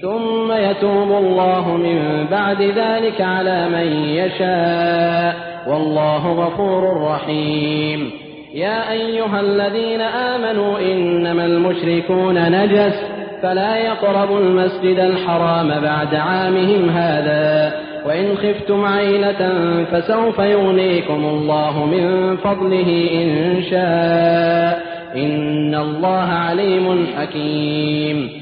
ثم يتوب الله من بعد ذلك على من يشاء. والله غفور رحيم. يا أيها الذين آمنوا إنما المشركون نجس فلا يقربوا المسجد الحرام بعد عامهم هذا. وإن خفتم عيلة فسوف يغنيكم الله من فضله إن شاء. إن الله عليم حكيم.